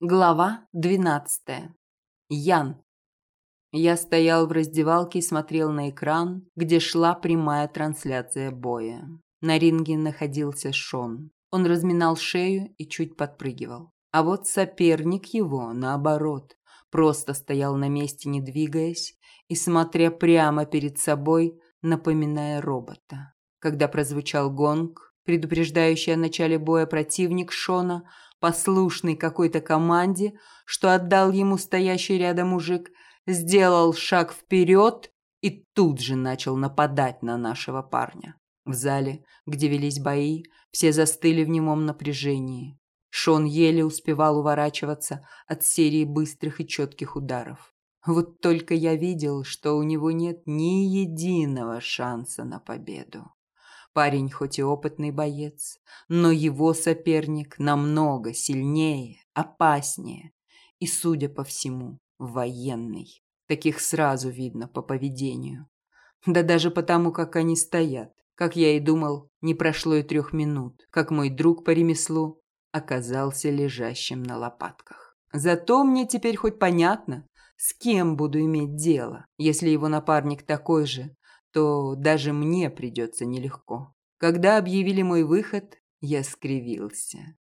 Глава 12. Ян. Я стоял в раздевалке и смотрел на экран, где шла прямая трансляция боя. На ринге находился Шон. Он разминал шею и чуть подпрыгивал. А вот соперник его, наоборот, просто стоял на месте, не двигаясь, и смотря прямо перед собой, напоминая робота. Когда прозвучал гонг, предупреждающий о начале боя противник Шона – послушный какой-то команде, что отдал ему стоящий рядом мужик, сделал шаг вперед и тут же начал нападать на нашего парня. В зале, где велись бои, все застыли в немом напряжении. Шон еле успевал уворачиваться от серии быстрых и четких ударов. Вот только я видел, что у него нет ни единого шанса на победу. Парень хоть и опытный боец, но его соперник намного сильнее, опаснее и, судя по всему, военный. Таких сразу видно по поведению. Да даже потому, как они стоят. Как я и думал, не прошло и трех минут, как мой друг по ремеслу оказался лежащим на лопатках. Зато мне теперь хоть понятно, с кем буду иметь дело, если его напарник такой же, то даже мне придется нелегко. Когда объявили мой выход, я скривился.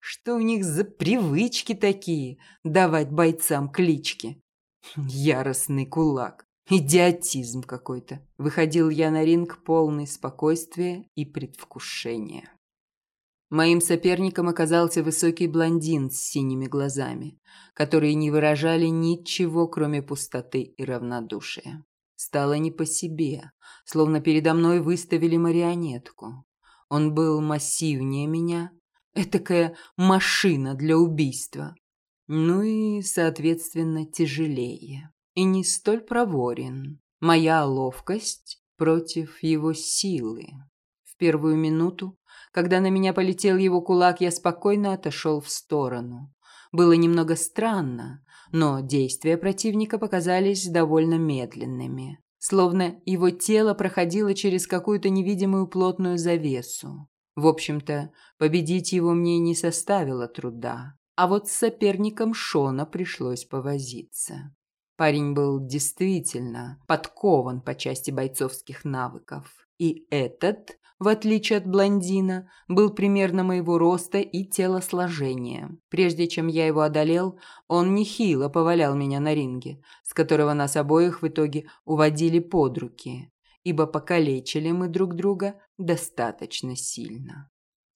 Что у них за привычки такие давать бойцам клички? Яростный кулак. Идиотизм какой-то. Выходил я на ринг полный спокойствия и предвкушения. Моим соперником оказался высокий блондин с синими глазами, которые не выражали ничего, кроме пустоты и равнодушия. Стало не по себе, словно передо мной выставили марионетку. Он был массивнее меня, этакая машина для убийства. Ну и, соответственно, тяжелее. И не столь проворен. Моя ловкость против его силы. В первую минуту, когда на меня полетел его кулак, я спокойно отошел в сторону. Было немного странно, но действия противника показались довольно медленными, словно его тело проходило через какую-то невидимую плотную завесу. В общем-то, победить его мне не составило труда, а вот с соперником Шона пришлось повозиться. Парень был действительно подкован по части бойцовских навыков. И этот в отличие от блондина, был примерно моего роста и телосложения. Прежде чем я его одолел, он нехило повалял меня на ринге, с которого нас обоих в итоге уводили под руки, ибо покалечили мы друг друга достаточно сильно.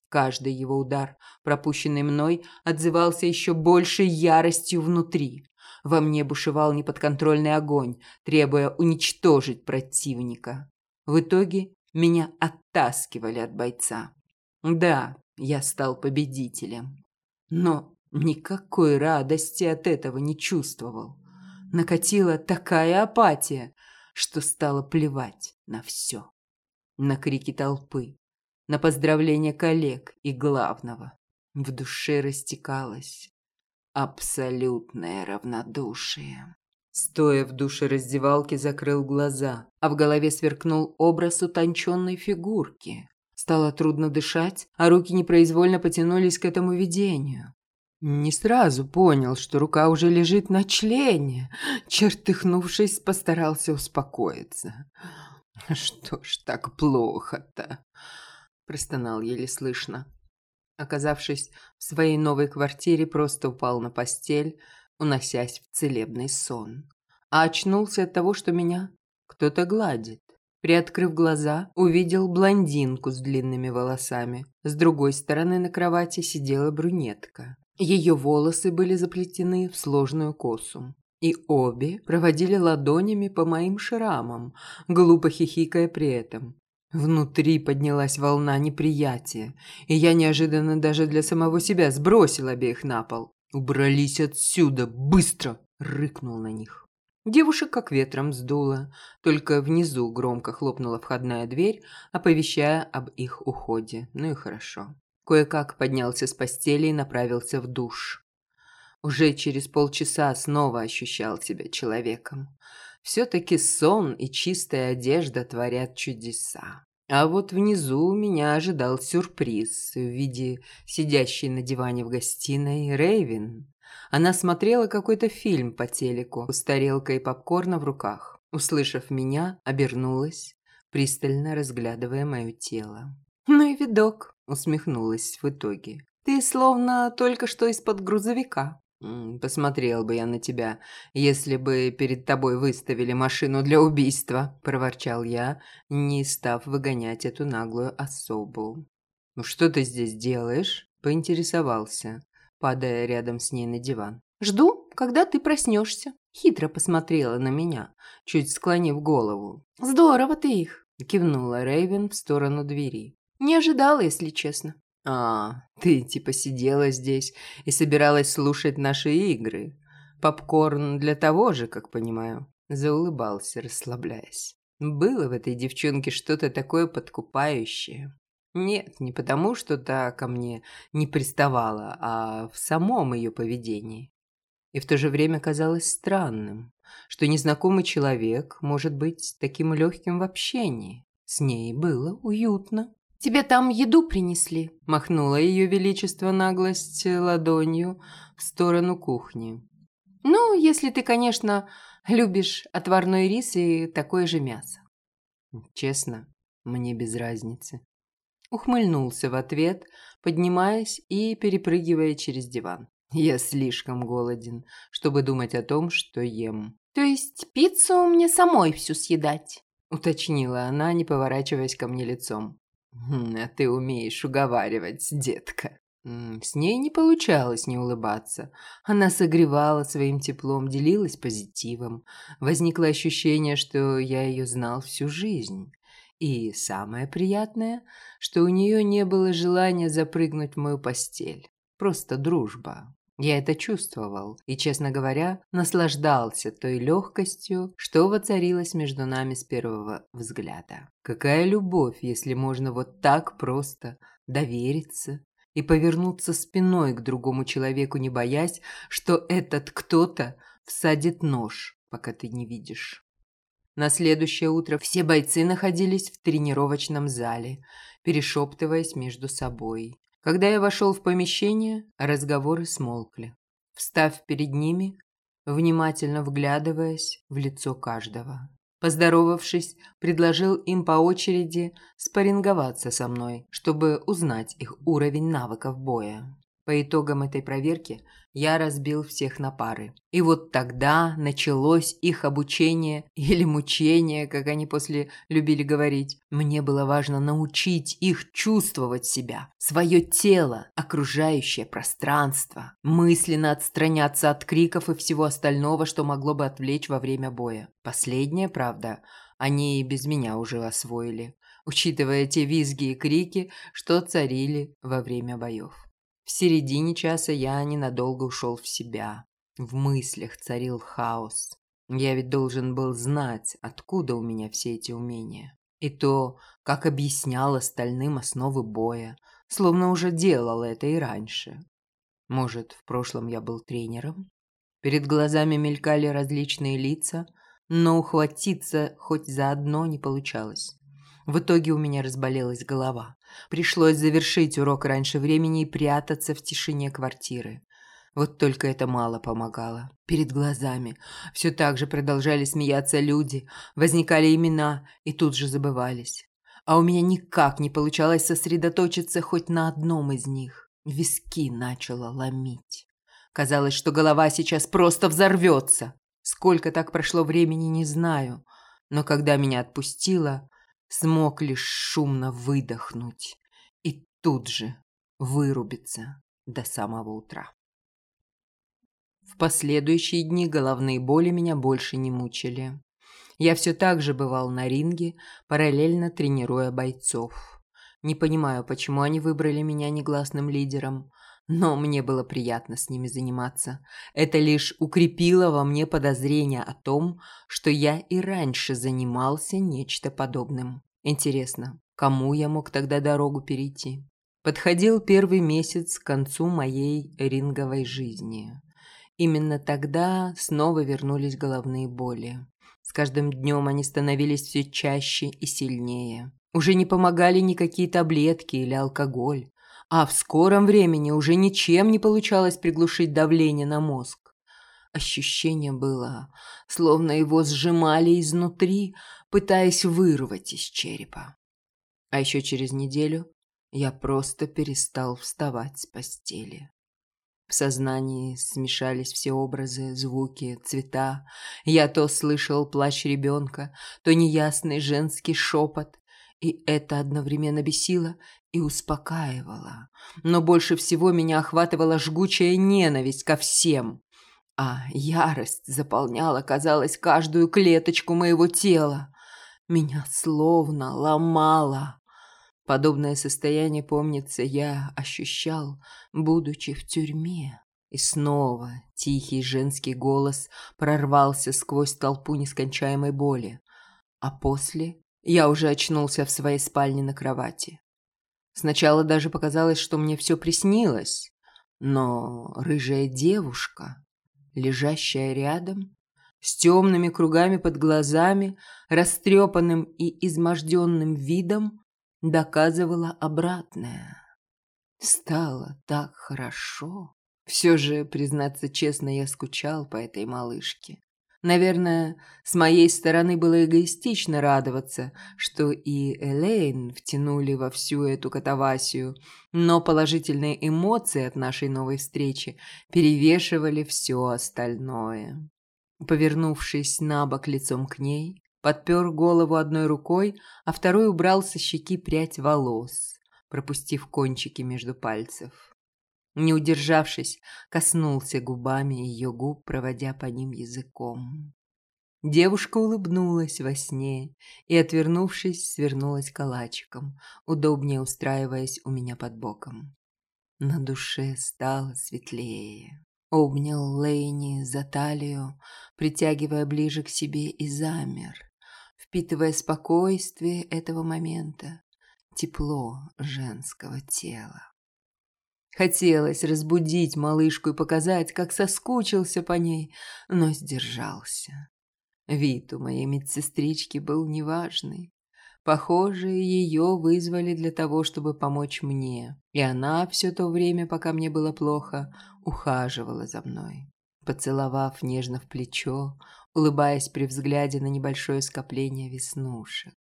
Каждый его удар, пропущенный мной, отзывался еще большей яростью внутри. Во мне бушевал неподконтрольный огонь, требуя уничтожить противника. В итоге меня оттаскивали от бойца. Да, я стал победителем. Но никакой радости от этого не чувствовал. Накатила такая апатия, что стало плевать на все. На крики толпы, на поздравления коллег и главного. В душе растекалось абсолютное равнодушие. Стоя в душе раздевалки, закрыл глаза, а в голове сверкнул образ утонченной фигурки. Стало трудно дышать, а руки непроизвольно потянулись к этому видению. Не сразу понял, что рука уже лежит на члене. Чертыхнувшись, постарался успокоиться. «Что ж так плохо-то?» – простонал еле слышно. Оказавшись в своей новой квартире, просто упал на постель, уносясь в целебный сон. А очнулся от того, что меня кто-то гладит. Приоткрыв глаза, увидел блондинку с длинными волосами. С другой стороны на кровати сидела брюнетка. Ее волосы были заплетены в сложную косу. И обе проводили ладонями по моим шрамам, глупо хихикая при этом. Внутри поднялась волна неприятия, и я неожиданно даже для самого себя сбросил обеих на пол. «Убрались отсюда! Быстро!» – рыкнул на них. Девушек как ветром сдуло, только внизу громко хлопнула входная дверь, оповещая об их уходе. Ну и хорошо. Кое-как поднялся с постели и направился в душ. Уже через полчаса снова ощущал себя человеком. Все-таки сон и чистая одежда творят чудеса. А вот внизу меня ожидал сюрприз в виде сидящей на диване в гостиной Рейвен. Она смотрела какой-то фильм по телеку с тарелкой попкорна в руках. Услышав меня, обернулась, пристально разглядывая мое тело. «Ну и видок», — усмехнулась в итоге. «Ты словно только что из-под грузовика». «Посмотрел бы я на тебя, если бы перед тобой выставили машину для убийства», – проворчал я, не став выгонять эту наглую особу. «Ну что ты здесь делаешь?» – поинтересовался, падая рядом с ней на диван. «Жду, когда ты проснешься», – хитро посмотрела на меня, чуть склонив голову. «Здорово ты их», – кивнула Рейвен в сторону двери. «Не ожидала, если честно». «А, ты типа сидела здесь и собиралась слушать наши игры. Попкорн для того же, как понимаю». Заулыбался, расслабляясь. Было в этой девчонке что-то такое подкупающее. Нет, не потому, что та ко мне не приставала, а в самом ее поведении. И в то же время казалось странным, что незнакомый человек может быть таким легким в общении. С ней было уютно. Тебе там еду принесли?» Махнула ее величество наглость ладонью в сторону кухни. «Ну, если ты, конечно, любишь отварной рис и такое же мясо». «Честно, мне без разницы». Ухмыльнулся в ответ, поднимаясь и перепрыгивая через диван. «Я слишком голоден, чтобы думать о том, что ем». «То есть пиццу мне самой всю съедать?» уточнила она, не поворачиваясь ко мне лицом. «А ты умеешь уговаривать, детка». С ней не получалось не улыбаться. Она согревала своим теплом, делилась позитивом. Возникло ощущение, что я ее знал всю жизнь. И самое приятное, что у нее не было желания запрыгнуть в мою постель. Просто дружба. Я это чувствовал и, честно говоря, наслаждался той легкостью, что воцарилась между нами с первого взгляда. Какая любовь, если можно вот так просто довериться и повернуться спиной к другому человеку, не боясь, что этот кто-то всадит нож, пока ты не видишь. На следующее утро все бойцы находились в тренировочном зале, перешептываясь между собой. Когда я вошел в помещение, разговоры смолкли. Встав перед ними, внимательно вглядываясь в лицо каждого. Поздоровавшись, предложил им по очереди спарринговаться со мной, чтобы узнать их уровень навыков боя. По итогам этой проверки я разбил всех на пары. И вот тогда началось их обучение или мучение, как они после любили говорить. Мне было важно научить их чувствовать себя, свое тело, окружающее пространство, мысленно отстраняться от криков и всего остального, что могло бы отвлечь во время боя. Последнее, правда, они и без меня уже освоили, учитывая те визги и крики, что царили во время боев. В середине часа я ненадолго ушел в себя. В мыслях царил хаос. Я ведь должен был знать, откуда у меня все эти умения. И то, как объяснял остальным основы боя, словно уже делал это и раньше. Может, в прошлом я был тренером? Перед глазами мелькали различные лица, но ухватиться хоть за одно не получалось. В итоге у меня разболелась голова. Пришлось завершить урок раньше времени и прятаться в тишине квартиры. Вот только это мало помогало. Перед глазами все так же продолжали смеяться люди, возникали имена и тут же забывались. А у меня никак не получалось сосредоточиться хоть на одном из них. Виски начало ломить. Казалось, что голова сейчас просто взорвется. Сколько так прошло времени, не знаю. Но когда меня отпустило, смог лишь шумно выдохнуть и тут же вырубиться до самого утра. В последующие дни головные боли меня больше не мучили. Я все так же бывал на ринге, параллельно тренируя бойцов. Не понимаю, почему они выбрали меня негласным лидером, но мне было приятно с ними заниматься. Это лишь укрепило во мне подозрение о том, что я и раньше занимался нечто подобным. Интересно, кому я мог тогда дорогу перейти? Подходил первый месяц к концу моей ринговой жизни. Именно тогда снова вернулись головные боли. С каждым днем они становились все чаще и сильнее. Уже не помогали никакие таблетки или алкоголь. А в скором времени уже ничем не получалось приглушить давление на мозг. Ощущение было, словно его сжимали изнутри, пытаясь вырвать из черепа. А еще через неделю я просто перестал вставать с постели. В сознании смешались все образы, звуки, цвета. Я то слышал плач ребенка, то неясный женский шепот, и это одновременно бесило и успокаивало. Но больше всего меня охватывала жгучая ненависть ко всем. А ярость заполняла, казалось, каждую клеточку моего тела. Меня словно ломало. Подобное состояние, помнится, я ощущал, будучи в тюрьме. И снова тихий женский голос прорвался сквозь толпу нескончаемой боли. А после я уже очнулся в своей спальне на кровати. Сначала даже показалось, что мне все приснилось, но рыжая девушка, лежащая рядом, с темными кругами под глазами, растрепанным и изможденным видом, доказывала обратное. Стало так хорошо. Все же, признаться честно, я скучал по этой малышке. Наверное, с моей стороны было эгоистично радоваться, что и Элейн втянули во всю эту катавасию, но положительные эмоции от нашей новой встречи перевешивали все остальное. Повернувшись на бок лицом к ней, подпер голову одной рукой, а второй убрал со щеки прядь волос, пропустив кончики между пальцев. Не удержавшись, коснулся губами ее губ, проводя по ним языком. Девушка улыбнулась во сне и, отвернувшись, свернулась калачиком, удобнее устраиваясь у меня под боком. На душе стало светлее. Обнял Лейни за талию, притягивая ближе к себе и замер, впитывая спокойствие этого момента, тепло женского тела. Хотелось разбудить малышку и показать, как соскучился по ней, но сдержался. Вид у моей медсестрички был неважный. Похоже, ее вызвали для того, чтобы помочь мне, и она все то время, пока мне было плохо, ухаживала за мной. Поцеловав нежно в плечо, улыбаясь при взгляде на небольшое скопление веснушек.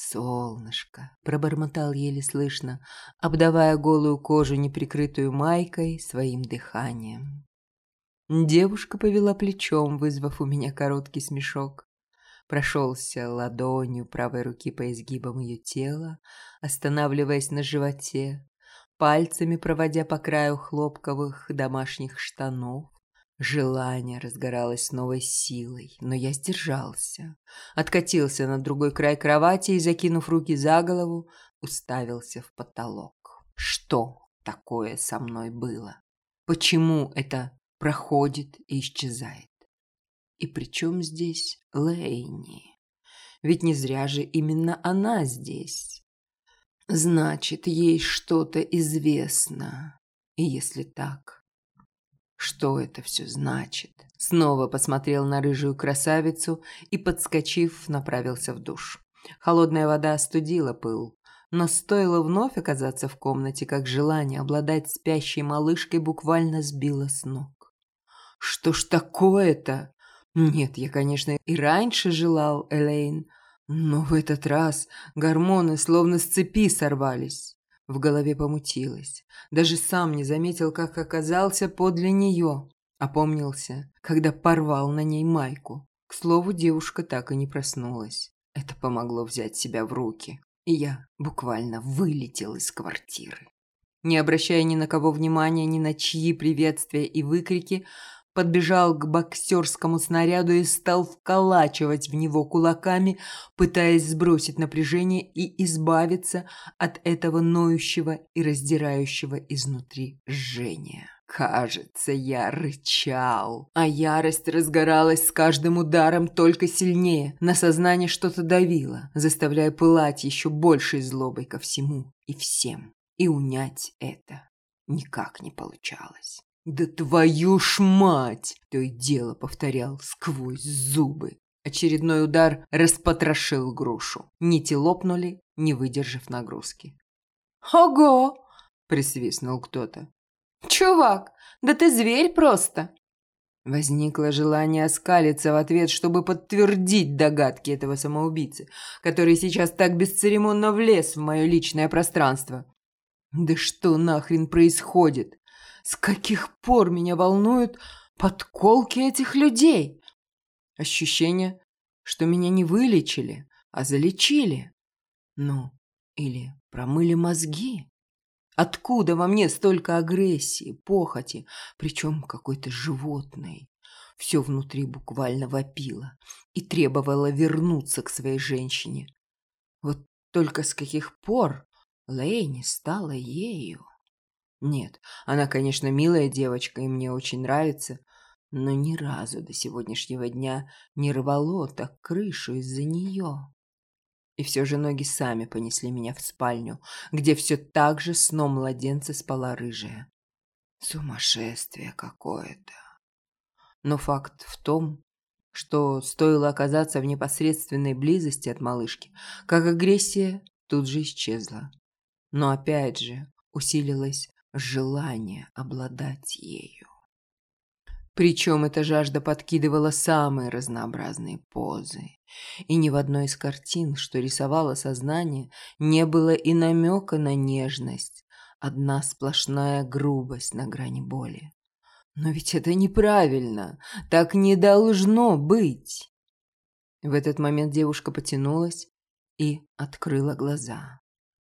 «Солнышко!» – пробормотал еле слышно, обдавая голую кожу, неприкрытую майкой, своим дыханием. Девушка повела плечом, вызвав у меня короткий смешок. Прошелся ладонью правой руки по изгибам ее тела, останавливаясь на животе, пальцами проводя по краю хлопковых домашних штанов, Желание разгоралось с новой силой, но я сдержался. Откатился на другой край кровати и, закинув руки за голову, уставился в потолок. Что такое со мной было? Почему это проходит и исчезает? И при чем здесь Лейни? Ведь не зря же именно она здесь. Значит, ей что-то известно. И если так, что это все значит? Снова посмотрел на рыжую красавицу и, подскочив, направился в душ. Холодная вода остудила пыл, но стоило вновь оказаться в комнате, как желание обладать спящей малышкой буквально сбило с ног. Что ж такое-то? Нет, я, конечно, и раньше желал Элейн, но в этот раз гормоны словно с цепи сорвались. В голове помутилось. Даже сам не заметил, как оказался подле нее. Опомнился, когда порвал на ней майку. К слову, девушка так и не проснулась. Это помогло взять себя в руки. И я буквально вылетел из квартиры. Не обращая ни на кого внимания, ни на чьи приветствия и выкрики, подбежал к боксерскому снаряду и стал вколачивать в него кулаками, пытаясь сбросить напряжение и избавиться от этого ноющего и раздирающего изнутри жжения. Кажется, я рычал, а ярость разгоралась с каждым ударом только сильнее. На сознание что-то давило, заставляя пылать еще большей злобой ко всему и всем. И унять это никак не получалось. «Да твою ж мать!» – то и дело повторял сквозь зубы. Очередной удар распотрошил грушу. Нити лопнули, не выдержав нагрузки. «Ого!» присвистнул кто-то. «Чувак, да ты зверь просто!» Возникло желание оскалиться в ответ, чтобы подтвердить догадки этого самоубийцы, который сейчас так бесцеремонно влез в мое личное пространство. Да что нахрен происходит? С каких пор меня волнуют подколки этих людей? Ощущение, что меня не вылечили, а залечили. Ну, или промыли мозги. Откуда во мне столько агрессии, похоти, причем какой-то животной? Все внутри буквально вопило и требовало вернуться к своей женщине. Вот только с каких пор Лейни стала ею? Нет, она, конечно, милая девочка и мне очень нравится, но ни разу до сегодняшнего дня не рвало так крышу из-за нее. И все же ноги сами понесли меня в спальню, где все так же сном младенца спала рыжая. Сумасшествие какое-то. Но факт в том, что стоило оказаться в непосредственной близости от малышки, как агрессия тут же исчезла. Но опять же усилилось желание обладать ею. Причем эта жажда подкидывала самые разнообразные позы. И ни в одной из картин, что рисовало сознание, не было и намека на нежность. Одна сплошная грубость на грани боли. Но ведь это неправильно. Так не должно быть. В этот момент девушка потянулась и открыла глаза.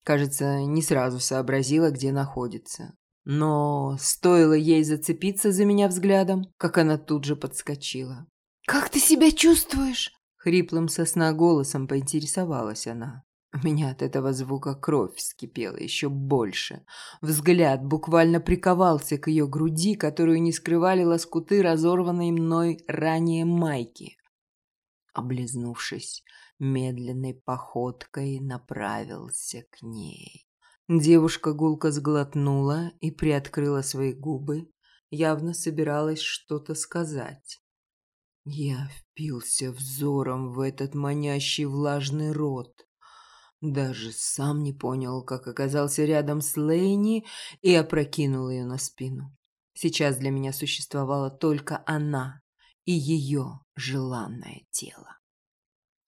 Кажется, не сразу сообразила, где находится. Но стоило ей зацепиться за меня взглядом, как она тут же подскочила. «Как ты себя чувствуешь?» Хриплым сосна голосом поинтересовалась она. У меня от этого звука кровь вскипела еще больше. Взгляд буквально приковался к ее груди, которую не скрывали лоскуты разорванной мной ранее майки. Облизнувшись, медленной походкой направился к ней. Девушка гулко сглотнула и приоткрыла свои губы, явно собиралась что-то сказать. Я впился взором в этот манящий влажный рот. Даже сам не понял, как оказался рядом с Лейни и опрокинул ее на спину. Сейчас для меня существовала только она и ее желанное тело.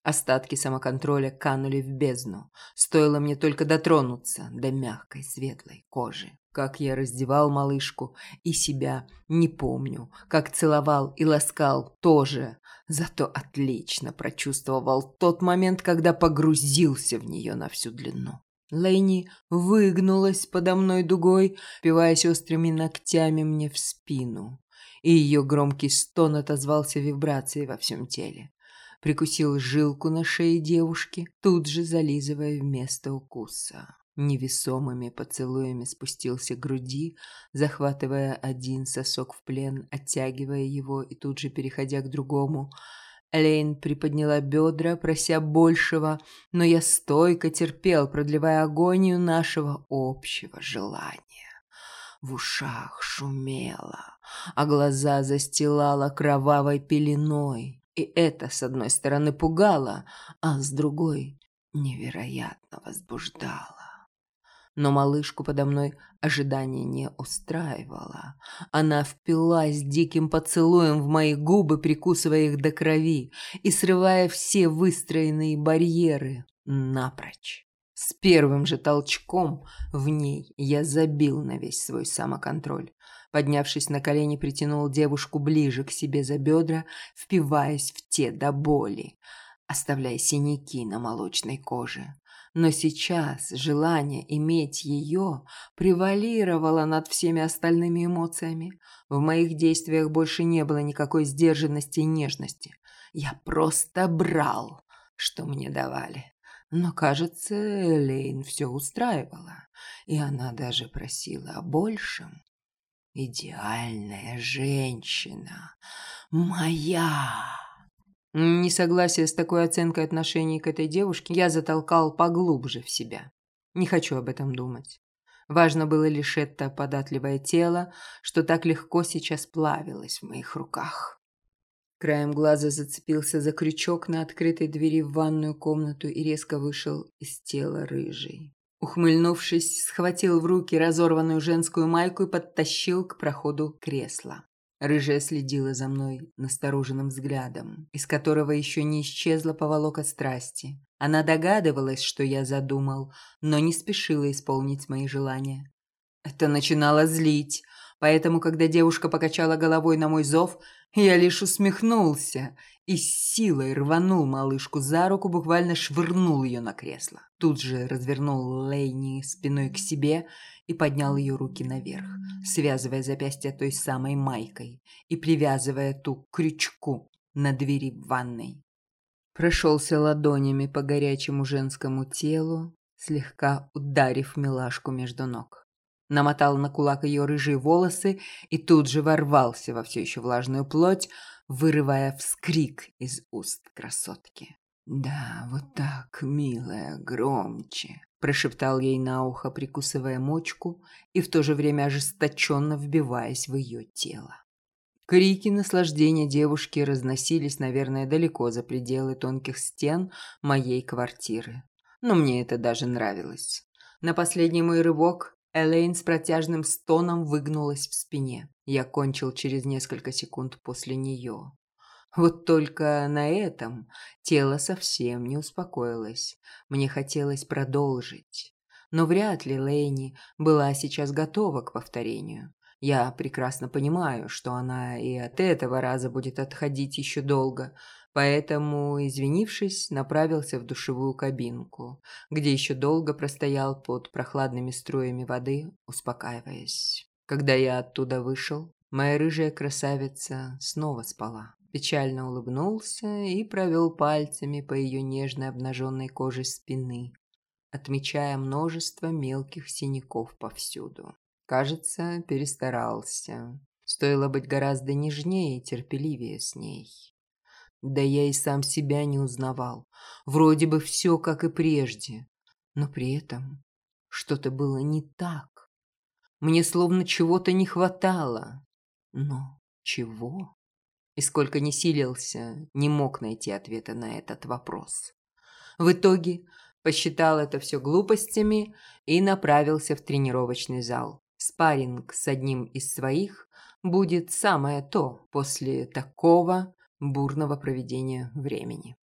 Остатки самоконтроля канули в бездну. Стоило мне только дотронуться до мягкой светлой кожи. Как я раздевал малышку и себя не помню. Как целовал и ласкал тоже. Зато отлично прочувствовал тот момент, когда погрузился в нее на всю длину. Лейни выгнулась подо мной дугой, впиваясь острыми ногтями мне в спину. И ее громкий стон отозвался вибрацией во всем теле прикусил жилку на шее девушки, тут же зализывая вместо укуса. Невесомыми поцелуями спустился к груди, захватывая один сосок в плен, оттягивая его и тут же переходя к другому. Лейн приподняла бедра, прося большего, но я стойко терпел, продлевая агонию нашего общего желания. В ушах шумело, а глаза застилала кровавой пеленой. И это, с одной стороны, пугало, а с другой невероятно возбуждало. Но малышку подо мной ожидание не устраивало. Она впилась диким поцелуем в мои губы, прикусывая их до крови и срывая все выстроенные барьеры напрочь. С первым же толчком в ней я забил на весь свой самоконтроль. Поднявшись на колени, притянул девушку ближе к себе за бедра, впиваясь в те до боли, оставляя синяки на молочной коже. Но сейчас желание иметь ее превалировало над всеми остальными эмоциями. В моих действиях больше не было никакой сдержанности и нежности. Я просто брал, что мне давали. Но, кажется, Лейн все устраивала, и она даже просила о большем. Идеальная женщина. Моя. Несогласие с такой оценкой отношений к этой девушке я затолкал поглубже в себя. Не хочу об этом думать. Важно было лишь это податливое тело, что так легко сейчас плавилось в моих руках. Краем глаза зацепился за крючок на открытой двери в ванную комнату и резко вышел из тела рыжий. Ухмыльнувшись, схватил в руки разорванную женскую майку и подтащил к проходу кресла. Рыжая следила за мной настороженным взглядом, из которого еще не исчезла поволока страсти. Она догадывалась, что я задумал, но не спешила исполнить мои желания. Это начинало злить, поэтому, когда девушка покачала головой на мой зов, я лишь усмехнулся и с силой рванул малышку за руку, буквально швырнул ее на кресло. Тут же развернул Лейни спиной к себе и поднял ее руки наверх, связывая запястья той самой майкой и привязывая ту к крючку на двери в ванной. Прошелся ладонями по горячему женскому телу, слегка ударив милашку между ног. Намотал на кулак ее рыжие волосы и тут же ворвался во все еще влажную плоть, вырывая вскрик из уст красотки. «Да, вот так, милая, громче», – прошептал ей на ухо, прикусывая мочку и в то же время ожесточенно вбиваясь в ее тело. Крики наслаждения девушки разносились, наверное, далеко за пределы тонких стен моей квартиры. Но мне это даже нравилось. На последний мой рывок Элейн с протяжным стоном выгнулась в спине. Я кончил через несколько секунд после нее. Вот только на этом тело совсем не успокоилось. Мне хотелось продолжить. Но вряд ли Лейни была сейчас готова к повторению. Я прекрасно понимаю, что она и от этого раза будет отходить еще долго, Поэтому, извинившись, направился в душевую кабинку, где еще долго простоял под прохладными струями воды, успокаиваясь. Когда я оттуда вышел, моя рыжая красавица снова спала. Печально улыбнулся и провел пальцами по ее нежной обнаженной коже спины, отмечая множество мелких синяков повсюду. Кажется, перестарался. Стоило быть гораздо нежнее и терпеливее с ней. Да я и сам себя не узнавал. Вроде бы все как и прежде, но при этом что-то было не так. Мне словно чего-то не хватало. Но чего? И сколько ни силился, не мог найти ответа на этот вопрос. В итоге посчитал это все глупостями и направился в тренировочный зал. Спарринг с одним из своих будет самое то после такого бурного проведения времени.